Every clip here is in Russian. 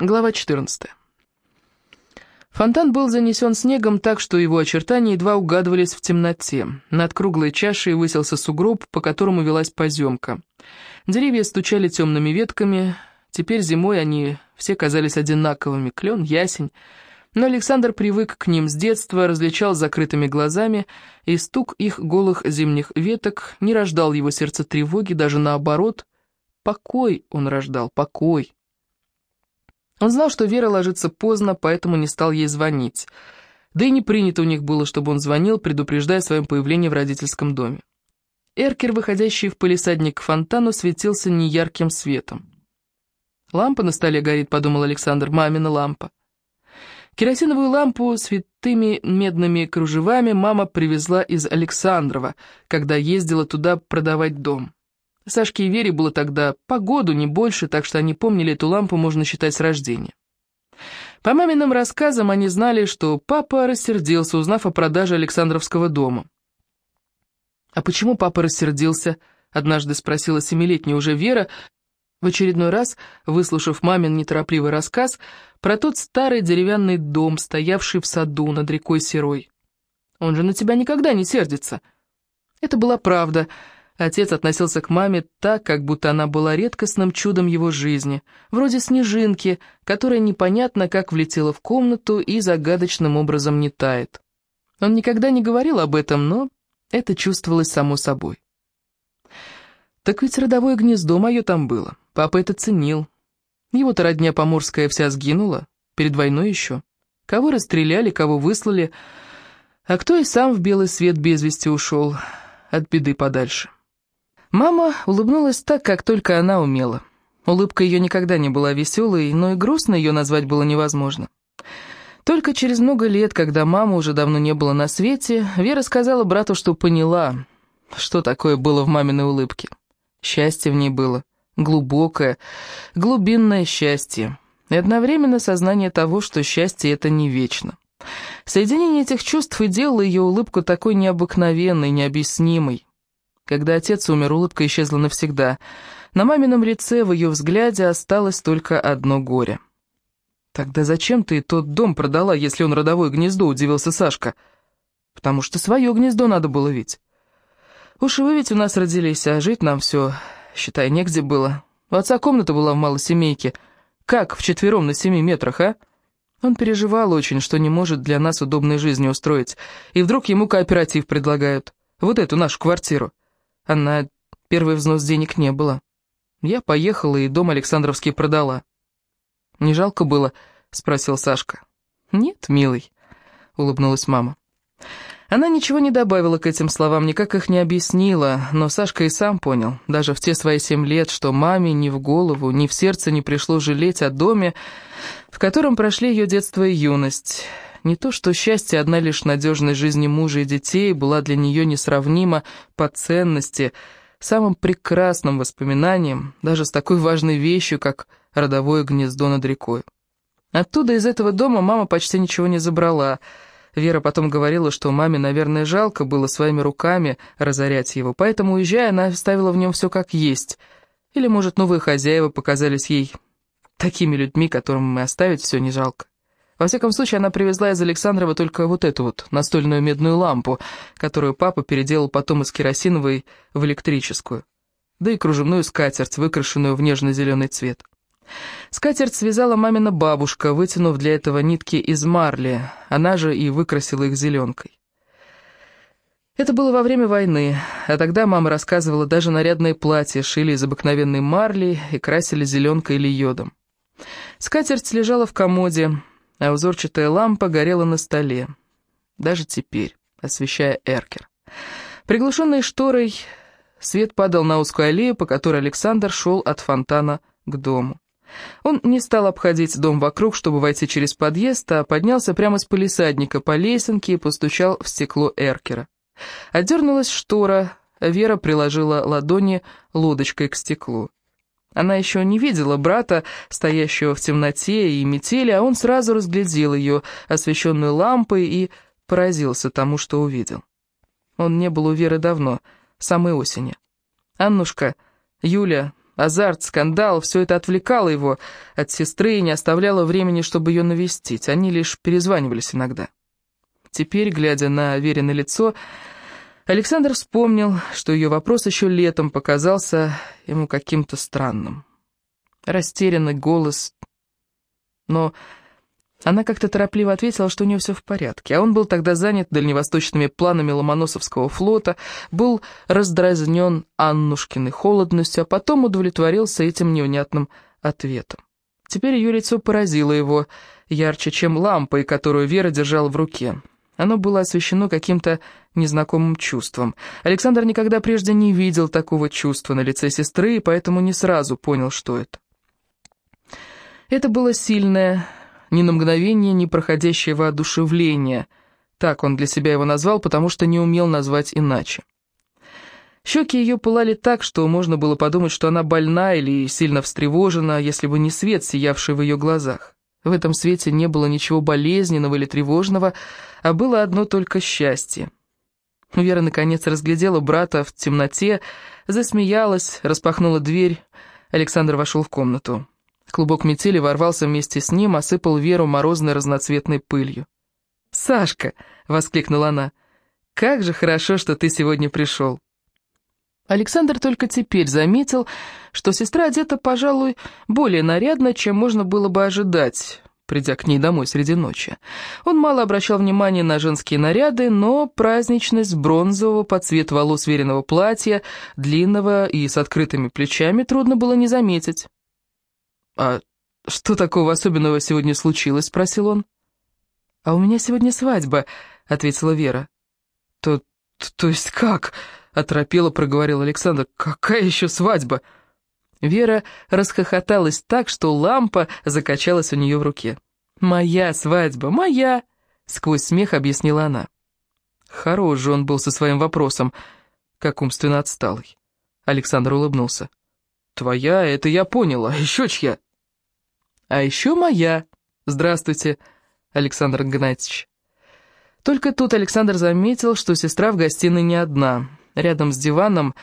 Глава 14. Фонтан был занесен снегом так, что его очертания едва угадывались в темноте. Над круглой чашей высился сугроб, по которому велась поземка. Деревья стучали темными ветками, теперь зимой они все казались одинаковыми, клен, ясень. Но Александр привык к ним с детства, различал закрытыми глазами, и стук их голых зимних веток не рождал его сердце тревоги, даже наоборот. Покой он рождал, покой. Он знал, что Вера ложится поздно, поэтому не стал ей звонить. Да и не принято у них было, чтобы он звонил, предупреждая о своем появлении в родительском доме. Эркер, выходящий в полисадник к фонтану, светился неярким светом. «Лампа на столе горит», — подумал Александр, — «мамина лампа». Керосиновую лампу с витыми медными кружевами мама привезла из Александрова, когда ездила туда продавать дом. Сашке и Вере было тогда по году, не больше, так что они помнили эту лампу, можно считать, с рождения. По маминым рассказам они знали, что папа рассердился, узнав о продаже Александровского дома. «А почему папа рассердился?» — однажды спросила семилетняя уже Вера, в очередной раз, выслушав мамин неторопливый рассказ про тот старый деревянный дом, стоявший в саду над рекой Серой. «Он же на тебя никогда не сердится». Это была правда — Отец относился к маме так, как будто она была редкостным чудом его жизни, вроде снежинки, которая непонятно как влетела в комнату и загадочным образом не тает. Он никогда не говорил об этом, но это чувствовалось само собой. Так ведь родовое гнездо мое там было, папа это ценил. Его-то родня поморская вся сгинула, перед войной еще. Кого расстреляли, кого выслали, а кто и сам в белый свет без вести ушел, от беды подальше. Мама улыбнулась так, как только она умела. Улыбка ее никогда не была веселой, но и грустно ее назвать было невозможно. Только через много лет, когда мама уже давно не было на свете, Вера сказала брату, что поняла, что такое было в маминой улыбке. Счастье в ней было, глубокое, глубинное счастье, и одновременно сознание того, что счастье это не вечно. Соединение этих чувств и делало ее улыбку такой необыкновенной, необъяснимой. Когда отец умер, улыбка исчезла навсегда. На мамином лице, в ее взгляде, осталось только одно горе. «Тогда зачем ты тот дом продала, если он родовое гнездо?» — удивился Сашка. «Потому что свое гнездо надо было ведь. Уж вы ведь у нас родились, а жить нам все, считай, негде было. У отца комната была в малосемейке. Как вчетвером на семи метрах, а?» Он переживал очень, что не может для нас удобной жизни устроить. И вдруг ему кооператив предлагают. Вот эту нашу квартиру а на первый взнос денег не было. Я поехала и дом Александровский продала. «Не жалко было?» — спросил Сашка. «Нет, милый», — улыбнулась мама. Она ничего не добавила к этим словам, никак их не объяснила, но Сашка и сам понял, даже в те свои семь лет, что маме ни в голову, ни в сердце не пришло жалеть о доме, в котором прошли ее детство и юность. Не то, что счастье одна лишь надежной жизни мужа и детей была для нее несравнима по ценности, самым прекрасным воспоминанием, даже с такой важной вещью, как родовое гнездо над рекой. Оттуда, из этого дома, мама почти ничего не забрала. Вера потом говорила, что маме, наверное, жалко было своими руками разорять его, поэтому, уезжая, она оставила в нем все как есть. Или, может, новые хозяева показались ей такими людьми, которым мы оставить все не жалко. Во всяком случае, она привезла из Александрова только вот эту вот настольную медную лампу, которую папа переделал потом из керосиновой в электрическую, да и кружевную скатерть, выкрашенную в нежно-зеленый цвет. Скатерть связала мамина бабушка, вытянув для этого нитки из марли, она же и выкрасила их зеленкой. Это было во время войны, а тогда мама рассказывала, даже нарядные платья шили из обыкновенной марли и красили зеленкой или йодом. Скатерть лежала в комоде, а узорчатая лампа горела на столе, даже теперь, освещая эркер. Приглушенной шторой свет падал на узкую аллею, по которой Александр шел от фонтана к дому. Он не стал обходить дом вокруг, чтобы войти через подъезд, а поднялся прямо с полисадника по лесенке и постучал в стекло эркера. Отдернулась штора, Вера приложила ладони лодочкой к стеклу. Она еще не видела брата, стоящего в темноте и метели, а он сразу разглядел ее, освещенную лампой, и поразился тому, что увидел. Он не был у Веры давно, самой осени. Аннушка, Юля, азарт, скандал, все это отвлекало его от сестры и не оставляло времени, чтобы ее навестить. Они лишь перезванивались иногда. Теперь, глядя на Верино лицо, Александр вспомнил, что ее вопрос еще летом показался ему каким-то странным. Растерянный голос, но она как-то торопливо ответила, что у нее все в порядке, а он был тогда занят дальневосточными планами Ломоносовского флота, был раздразнен Аннушкиной холодностью, а потом удовлетворился этим невнятным ответом. Теперь ее лицо поразило его ярче, чем лампой, которую Вера держала в руке. Оно было освещено каким-то незнакомым чувством. Александр никогда прежде не видел такого чувства на лице сестры, и поэтому не сразу понял, что это. Это было сильное, ни на мгновение не проходящее воодушевление. Так он для себя его назвал, потому что не умел назвать иначе. Щеки ее пылали так, что можно было подумать, что она больна или сильно встревожена, если бы не свет, сиявший в ее глазах. В этом свете не было ничего болезненного или тревожного, а было одно только счастье. Вера, наконец, разглядела брата в темноте, засмеялась, распахнула дверь. Александр вошел в комнату. Клубок метели ворвался вместе с ним, осыпал Веру морозной разноцветной пылью. «Сашка!» — воскликнула она. «Как же хорошо, что ты сегодня пришел!» Александр только теперь заметил, что сестра одета, пожалуй, более нарядно, чем можно было бы ожидать, придя к ней домой среди ночи. Он мало обращал внимания на женские наряды, но праздничность бронзового под цвет волос веренного платья, длинного и с открытыми плечами, трудно было не заметить. «А что такого особенного сегодня случилось?» — спросил он. «А у меня сегодня свадьба», — ответила Вера. «То, то есть как?» — оторопело проговорил Александр. «Какая еще свадьба?» Вера расхохоталась так, что лампа закачалась у нее в руке. «Моя свадьба, моя!» — сквозь смех объяснила она. Хорош же он был со своим вопросом, как умственно отсталый. Александр улыбнулся. «Твоя, это я понял, а еще чья?» «А еще моя. Здравствуйте, Александр Игнатьевич». Только тут Александр заметил, что сестра в гостиной не одна — Рядом с диваном,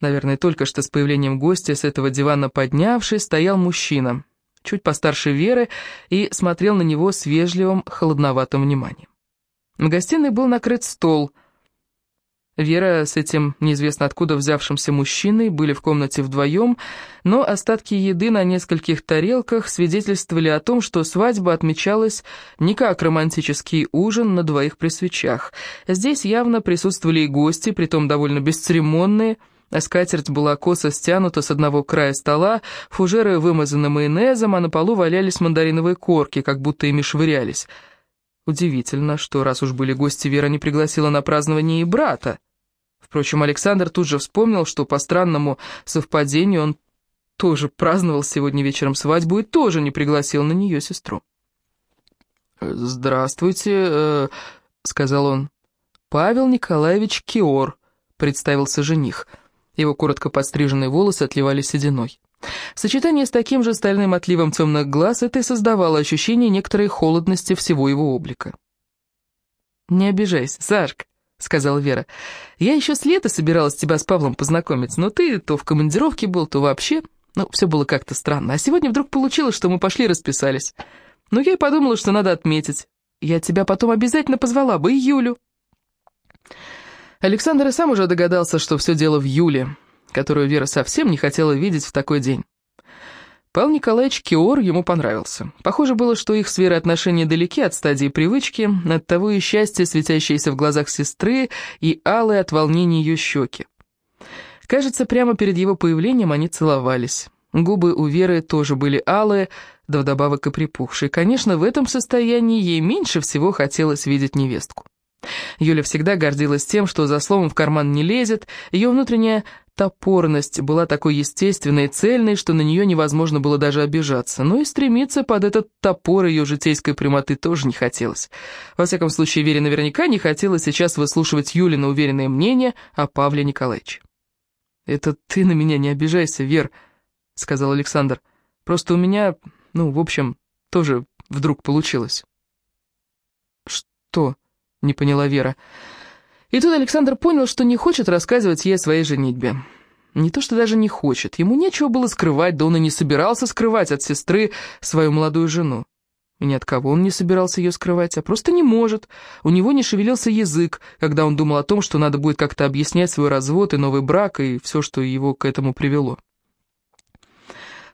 наверное, только что с появлением гостя, с этого дивана поднявшись, стоял мужчина, чуть постарше Веры, и смотрел на него с вежливым, холодноватым вниманием. В гостиной был накрыт стол — Вера с этим неизвестно откуда взявшимся мужчиной были в комнате вдвоем, но остатки еды на нескольких тарелках свидетельствовали о том, что свадьба отмечалась не как романтический ужин на двоих при свечах. Здесь явно присутствовали и гости, притом довольно бесцеремонные, а скатерть была косо стянута с одного края стола, фужеры вымазаны майонезом, а на полу валялись мандариновые корки, как будто ими швырялись. Удивительно, что раз уж были гости, Вера не пригласила на празднование и брата. Впрочем, Александр тут же вспомнил, что по странному совпадению он тоже праздновал сегодня вечером свадьбу и тоже не пригласил на нее сестру. «Здравствуйте», э, — сказал он. «Павел Николаевич Киор», — представился жених. Его коротко подстриженные волосы отливали сединой. В сочетании с таким же стальным отливом темных глаз это и создавало ощущение некоторой холодности всего его облика. «Не обижайся, Сашка», — сказала Вера. «Я еще с лета собиралась тебя с Павлом познакомить, но ты то в командировке был, то вообще. Ну, все было как-то странно. А сегодня вдруг получилось, что мы пошли расписались. Но я и подумала, что надо отметить. Я тебя потом обязательно позвала бы, и Юлю». Александр и сам уже догадался, что все дело в Юле которую Вера совсем не хотела видеть в такой день. Павел Николаевич Киор ему понравился. Похоже было, что их с Верой отношения далеки от стадии привычки, от того и счастья, светящееся в глазах сестры, и алые от волнения ее щеки. Кажется, прямо перед его появлением они целовались. Губы у Веры тоже были алые, да вдобавок и припухшие. Конечно, в этом состоянии ей меньше всего хотелось видеть невестку. Юля всегда гордилась тем, что за словом в карман не лезет, ее внутренняя топорность была такой естественной и цельной, что на нее невозможно было даже обижаться, но и стремиться под этот топор ее житейской прямоты тоже не хотелось. Во всяком случае, Вере наверняка не хотелось сейчас выслушивать Юлина уверенное мнение о Павле Николаевиче. «Это ты на меня не обижайся, Вер», — сказал Александр. «Просто у меня, ну, в общем, тоже вдруг получилось». «Что?» — не поняла Вера. «Вера». И тут Александр понял, что не хочет рассказывать ей о своей женитьбе. Не то что даже не хочет, ему нечего было скрывать, да он и не собирался скрывать от сестры свою молодую жену. И ни от кого он не собирался ее скрывать, а просто не может. У него не шевелился язык, когда он думал о том, что надо будет как-то объяснять свой развод и новый брак, и все, что его к этому привело.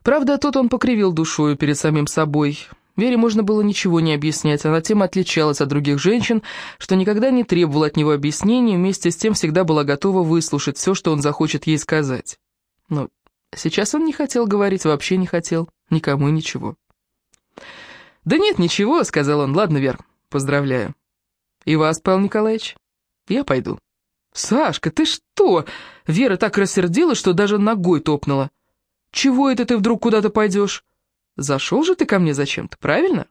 Правда, тут он покривил душою перед самим собой. Вере можно было ничего не объяснять, она тем отличалась от других женщин, что никогда не требовала от него объяснений, вместе с тем всегда была готова выслушать все, что он захочет ей сказать. Но сейчас он не хотел говорить, вообще не хотел, никому ничего. «Да нет, ничего», — сказал он. «Ладно, Вер, поздравляю». «И вас, Павел Николаевич?» «Я пойду». «Сашка, ты что?» Вера так рассердилась, что даже ногой топнула. «Чего это ты вдруг куда-то пойдешь? Зашел же ты ко мне зачем-то, правильно?»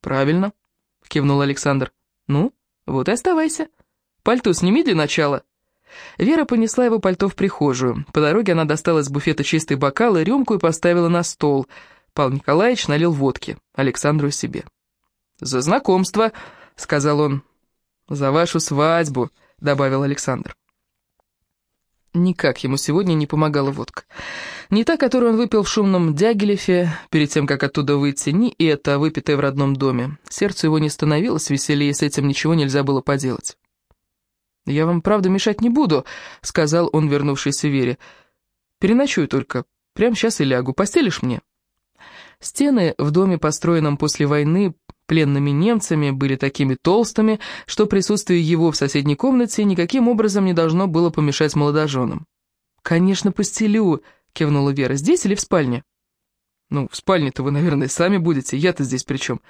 «Правильно», — кивнул Александр. «Ну, вот и оставайся. Пальто сними для начала». Вера понесла его пальто в прихожую. По дороге она достала из буфета чистый бокал и рюмку и поставила на стол — Павел Николаевич налил водки Александру себе. «За знакомство», — сказал он. «За вашу свадьбу», — добавил Александр. Никак ему сегодня не помогала водка. Не та, которую он выпил в шумном Дягилеве перед тем, как оттуда выйти, ни эта, выпитая в родном доме. Сердцу его не становилось веселее, с этим ничего нельзя было поделать. «Я вам, правда, мешать не буду», — сказал он, вернувшийся Вере. «Переночую только. Прямо сейчас и лягу. Постелишь мне?» Стены в доме, построенном после войны пленными немцами, были такими толстыми, что присутствие его в соседней комнате никаким образом не должно было помешать молодоженам. «Конечно, постелю», — кивнула Вера. «Здесь или в спальне?» «Ну, в спальне-то вы, наверное, сами будете. Я-то здесь при чем?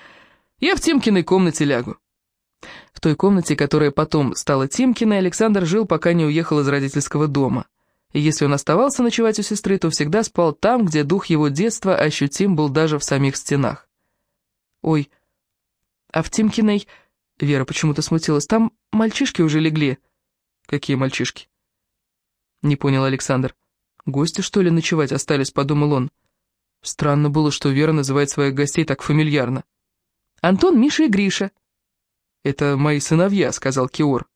Я в Тимкиной комнате лягу». В той комнате, которая потом стала Тимкиной, Александр жил, пока не уехал из родительского дома и если он оставался ночевать у сестры, то всегда спал там, где дух его детства ощутим был даже в самих стенах. «Ой, а в Тимкиной...» Вера почему-то смутилась. «Там мальчишки уже легли». «Какие мальчишки?» Не понял Александр. «Гости, что ли, ночевать остались?» — подумал он. Странно было, что Вера называет своих гостей так фамильярно. «Антон, Миша и Гриша». «Это мои сыновья», — сказал Киор.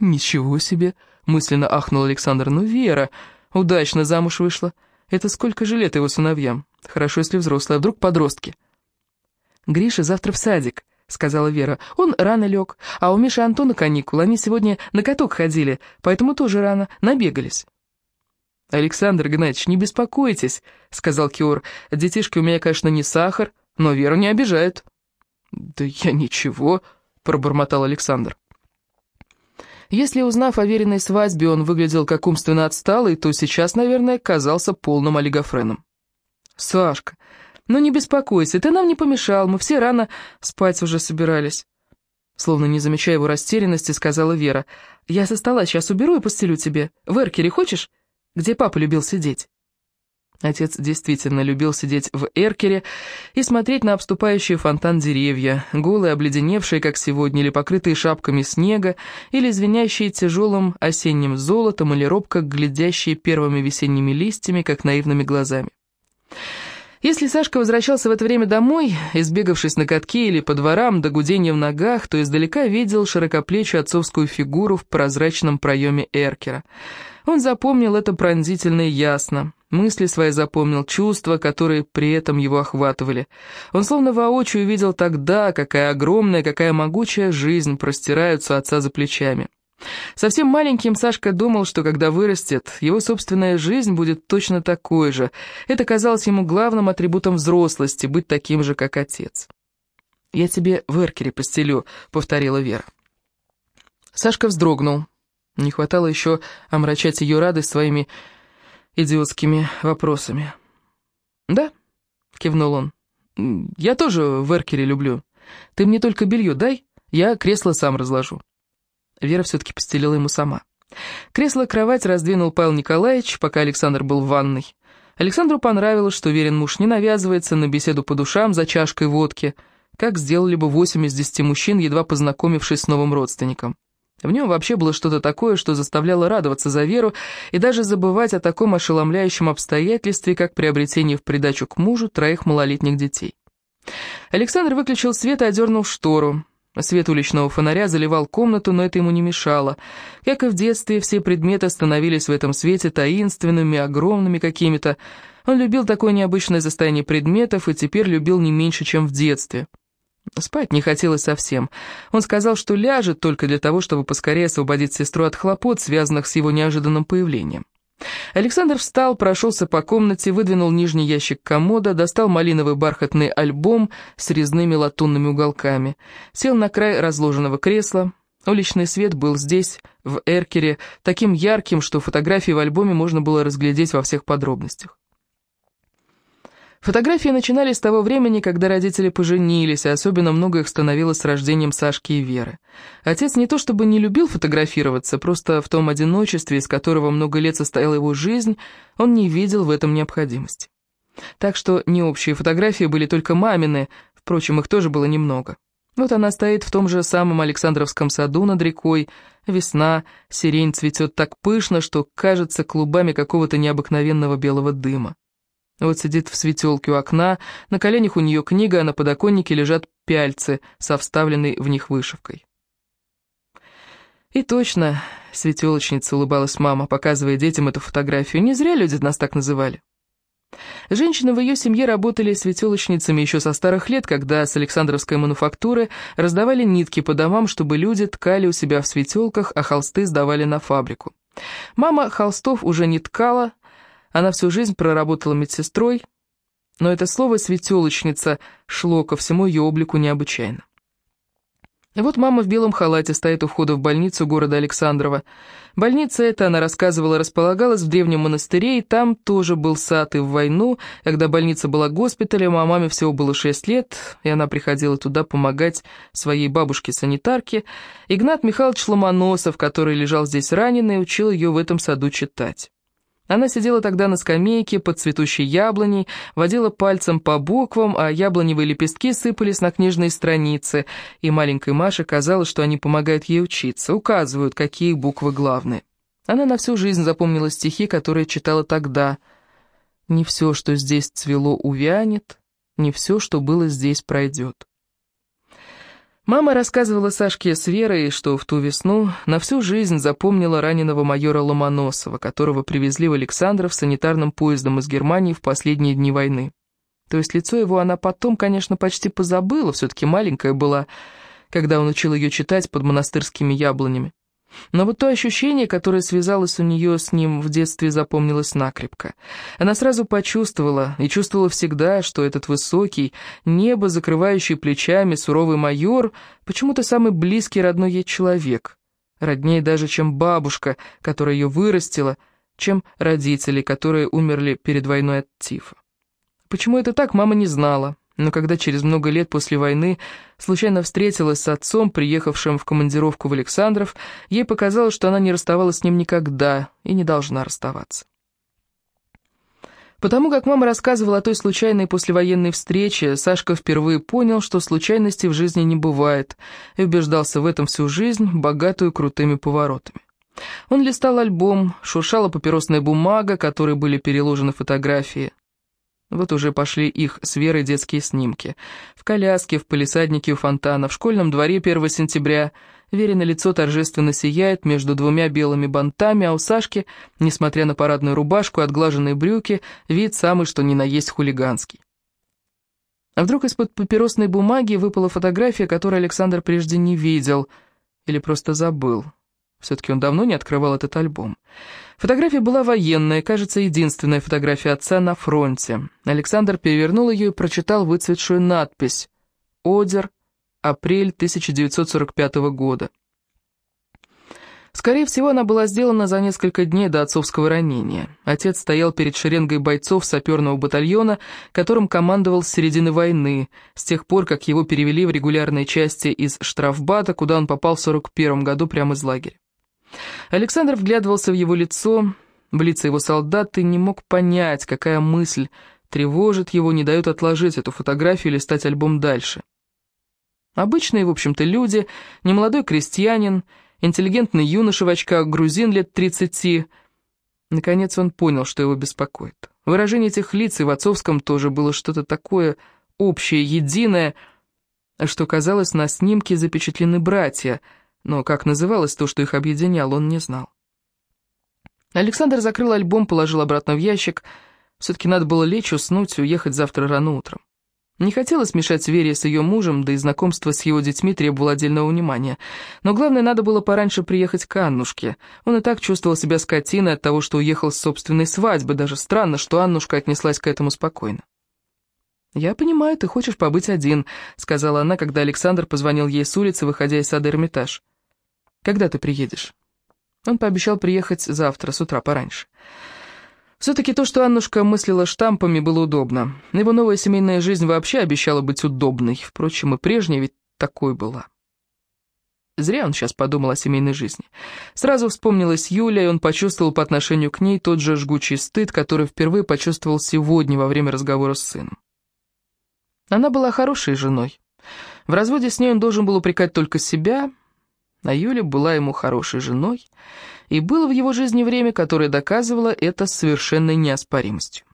«Ничего себе!» — мысленно ахнул Александр. «Ну, Вера, удачно замуж вышла. Это сколько же лет его сыновьям? Хорошо, если взрослые, а вдруг подростки?» «Гриша завтра в садик», — сказала Вера. «Он рано лег, а у Миши Антона каникулы. Они сегодня на каток ходили, поэтому тоже рано, набегались». «Александр Геннадьевич, не беспокойтесь», — сказал Киор. «Детишки у меня, конечно, не сахар, но Веру не обижают». «Да я ничего», — пробормотал Александр. Если, узнав о веренной свадьбе, он выглядел как умственно отсталый, то сейчас, наверное, казался полным олигофреном. «Сашка, ну не беспокойся, ты нам не помешал, мы все рано спать уже собирались». Словно не замечая его растерянности, сказала Вера. «Я со стола сейчас уберу и постелю тебе. В эркере хочешь? Где папа любил сидеть?» Отец действительно любил сидеть в эркере и смотреть на обступающие фонтан деревья, голые, обледеневшие, как сегодня, или покрытые шапками снега, или звенящие тяжелым осенним золотом, или робко глядящие первыми весенними листьями, как наивными глазами. Если Сашка возвращался в это время домой, избегавшись на катке или по дворам до гудения в ногах, то издалека видел широкоплечью отцовскую фигуру в прозрачном проеме эркера. Он запомнил это пронзительно и ясно. Мысли свои запомнил, чувства, которые при этом его охватывали. Он словно воочию видел тогда, какая огромная, какая могучая жизнь простирается у отца за плечами. Совсем маленьким Сашка думал, что когда вырастет, его собственная жизнь будет точно такой же. Это казалось ему главным атрибутом взрослости, быть таким же, как отец. «Я тебе в эркере постелю», — повторила Вера. Сашка вздрогнул. Не хватало еще омрачать ее радость своими идиотскими вопросами. «Да», — кивнул он, — «я тоже в эркере люблю. Ты мне только белье дай, я кресло сам разложу». Вера все-таки постелила ему сама. Кресло-кровать раздвинул Павел Николаевич, пока Александр был в ванной. Александру понравилось, что верен муж не навязывается на беседу по душам за чашкой водки, как сделали бы восемь из десяти мужчин, едва познакомившись с новым родственником. В нем вообще было что-то такое, что заставляло радоваться за веру и даже забывать о таком ошеломляющем обстоятельстве, как приобретение в придачу к мужу троих малолетних детей. Александр выключил свет и одернул штору. Свет уличного фонаря заливал комнату, но это ему не мешало. Как и в детстве, все предметы становились в этом свете таинственными, огромными какими-то. Он любил такое необычное состояние предметов и теперь любил не меньше, чем в детстве. Спать не хотелось совсем. Он сказал, что ляжет только для того, чтобы поскорее освободить сестру от хлопот, связанных с его неожиданным появлением. Александр встал, прошелся по комнате, выдвинул нижний ящик комода, достал малиновый бархатный альбом с резными латунными уголками, сел на край разложенного кресла. Уличный свет был здесь, в эркере, таким ярким, что фотографии в альбоме можно было разглядеть во всех подробностях. Фотографии начинались с того времени, когда родители поженились, и особенно много их становилось с рождением Сашки и Веры. Отец не то чтобы не любил фотографироваться, просто в том одиночестве, из которого много лет состояла его жизнь, он не видел в этом необходимости. Так что не общие фотографии были только мамины, впрочем, их тоже было немного. Вот она стоит в том же самом Александровском саду над рекой, весна, сирень цветет так пышно, что кажется клубами какого-то необыкновенного белого дыма. Вот сидит в светелке у окна, на коленях у нее книга, а на подоконнике лежат пяльцы со вставленной в них вышивкой. И точно, светелочница улыбалась мама, показывая детям эту фотографию. Не зря люди нас так называли. Женщины в ее семье работали светелочницами еще со старых лет, когда с Александровской мануфактуры раздавали нитки по домам, чтобы люди ткали у себя в светелках, а холсты сдавали на фабрику. Мама холстов уже не ткала, она всю жизнь проработала медсестрой, но это слово «светелочница» шло ко всему ее облику необычайно. И вот мама в белом халате стоит у входа в больницу города Александрова. Больница эта, она рассказывала, располагалась в древнем монастыре, и там тоже был сад и в войну, когда больница была госпиталем, а маме всего было шесть лет, и она приходила туда помогать своей бабушке-санитарке. Игнат Михайлович Ломоносов, который лежал здесь раненый, учил ее в этом саду читать. Она сидела тогда на скамейке под цветущей яблоней, водила пальцем по буквам, а яблоневые лепестки сыпались на книжные страницы, и маленькой Маше казалось, что они помогают ей учиться, указывают, какие буквы главные. Она на всю жизнь запомнила стихи, которые читала тогда. «Не все, что здесь цвело, увянет, не все, что было здесь, пройдет». Мама рассказывала Сашке с Верой, что в ту весну на всю жизнь запомнила раненого майора Ломоносова, которого привезли в Александров санитарным поездом из Германии в последние дни войны. То есть лицо его она потом, конечно, почти позабыла, все-таки маленькая была, когда он учил ее читать под монастырскими яблонями. Но вот то ощущение, которое связалось у нее с ним в детстве, запомнилось накрепко. Она сразу почувствовала, и чувствовала всегда, что этот высокий, небо, закрывающий плечами, суровый майор, почему-то самый близкий родной ей человек. Роднее даже, чем бабушка, которая ее вырастила, чем родители, которые умерли перед войной от тифа. Почему это так, мама не знала, но когда через много лет после войны случайно встретилась с отцом, приехавшим в командировку в Александров, ей показалось, что она не расставалась с ним никогда и не должна расставаться. Потому как мама рассказывала о той случайной послевоенной встрече, Сашка впервые понял, что случайностей в жизни не бывает, и убеждался в этом всю жизнь, богатую крутыми поворотами. Он листал альбом, шуршала папиросная бумага, которой были переложены фотографии. Вот уже пошли их с Верой детские снимки. В коляске, в палисаднике у фонтана, в школьном дворе 1 сентября. Верино лицо торжественно сияет между двумя белыми бантами, а у Сашки, несмотря на парадную рубашку и отглаженные брюки, вид самый что ни на есть хулиганский. А вдруг из-под папиросной бумаги выпала фотография, которую Александр прежде не видел или просто забыл. Все-таки он давно не открывал этот альбом. Фотография была военная, кажется, единственная фотография отца на фронте. Александр перевернул ее и прочитал выцветшую надпись «Одер, апрель 1945 года». Скорее всего, она была сделана за несколько дней до отцовского ранения. Отец стоял перед шеренгой бойцов саперного батальона, которым командовал с середины войны, с тех пор, как его перевели в регулярные части из штрафбата, куда он попал в 41 году прямо из лагеря. Александр вглядывался в его лицо, в лица его солдат, и не мог понять, какая мысль тревожит его, не дает отложить эту фотографию или стать альбом дальше. Обычные, в общем-то, люди, немолодой крестьянин, интеллигентный юноша в очках, грузин лет тридцати. Наконец он понял, что его беспокоит. Выражение этих лиц и в отцовском тоже было что-то такое общее, единое. что казалось, на снимке запечатлены братья, но как называлось то, что их объединяло, он не знал. Александр закрыл альбом, положил обратно в ящик. Все-таки надо было лечь, уснуть, уехать завтра рано утром. Не хотелось мешать Вере с ее мужем, да и знакомство с его детьми требовало отдельного внимания. Но главное, надо было пораньше приехать к Аннушке. Он и так чувствовал себя скотиной от того, что уехал с собственной свадьбы. Даже странно, что Аннушка отнеслась к этому спокойно. «Я понимаю, ты хочешь побыть один», — сказала она, когда Александр позвонил ей с улицы, выходя из сада Эрмитаж. «Когда ты приедешь?» Он пообещал приехать завтра, с утра пораньше. Все-таки то, что Аннушка мыслила штампами, было удобно. Его новая семейная жизнь вообще обещала быть удобной. Впрочем, и прежняя ведь такой была. Зря он сейчас подумал о семейной жизни. Сразу вспомнилась Юля, и он почувствовал по отношению к ней тот же жгучий стыд, который впервые почувствовал сегодня во время разговора с сыном. Она была хорошей женой. В разводе с ней он должен был упрекать только себя, а Юля была ему хорошей женой, и было в его жизни время, которое доказывало это совершенной неоспоримостью.